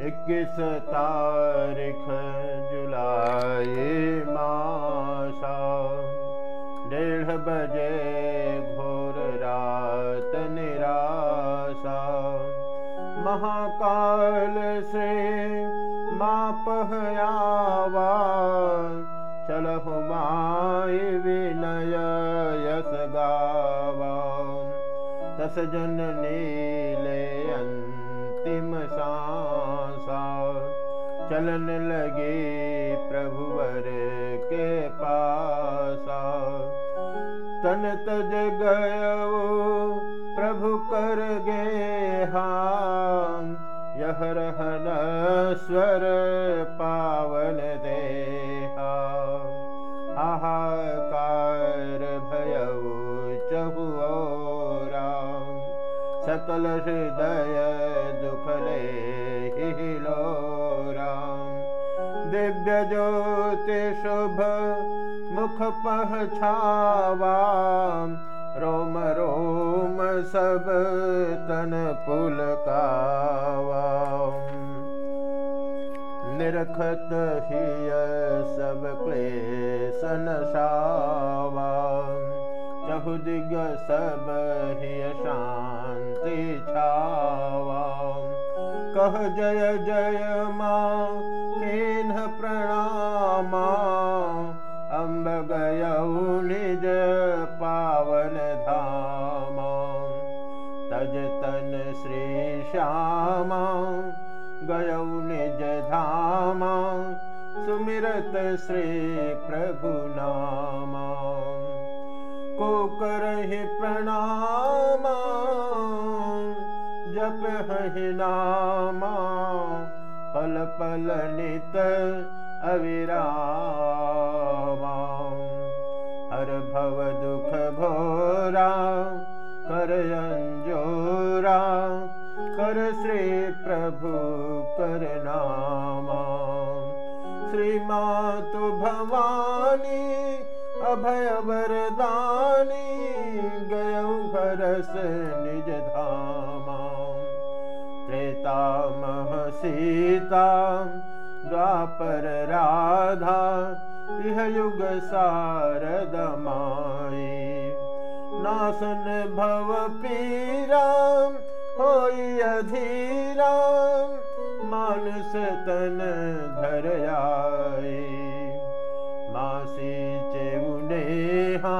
इक्कीस तारीख जुलाई मासा। डेढ़ बजे घोर रात निराशा। महाकाल से मापहयावा चलहु माय विनय यस गावा। तस जन नीले अंतिम सांसा चलन लगे प्रभुवर के पासा। तन तज गय प्रभु कर गे हाँ यह रहन स्वर पावन देहा। हाहाकार भयऊ चहुओरा सकल हृदय दुखले शुभ मुख पहछावा रोम रोम सब तन पुल कावा निरखत हिय सब क्लेशन शावा चहुदिग सब हिय शांति छावा। कह जय जय माँ प्रणामा अम्ब गयऊ निज पावन धामा। तज तन श्री श्यामा गयऊ निज धामा। सुमिरत श्री प्रभु नामा। को करहि प्रणामा जप हहि नामा। पल पल नित अविरामा हर भव दुख घोरा कर अंजोरा कर श्री प्रभु कर नामा। श्री मातु भवानी अभय वरदानी गय भरस निज त्रेता मह सीता द्वापर राधा इह युग सारद माई नासन भव पीरा अधीरा मानुष तन धर आई मासी चेउनेहा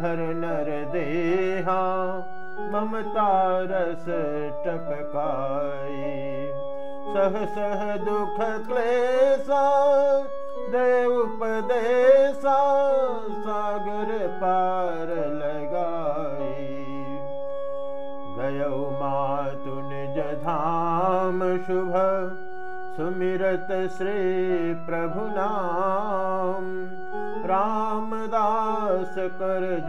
धर नर देहा ममता रस टपकाई सह सह दुख क्लेसा देव उपदेशा सागर पार लगाई। गयौ मातु निज धाम शुभ सुमिरत श्री प्रभु नाम। रामदास कर करे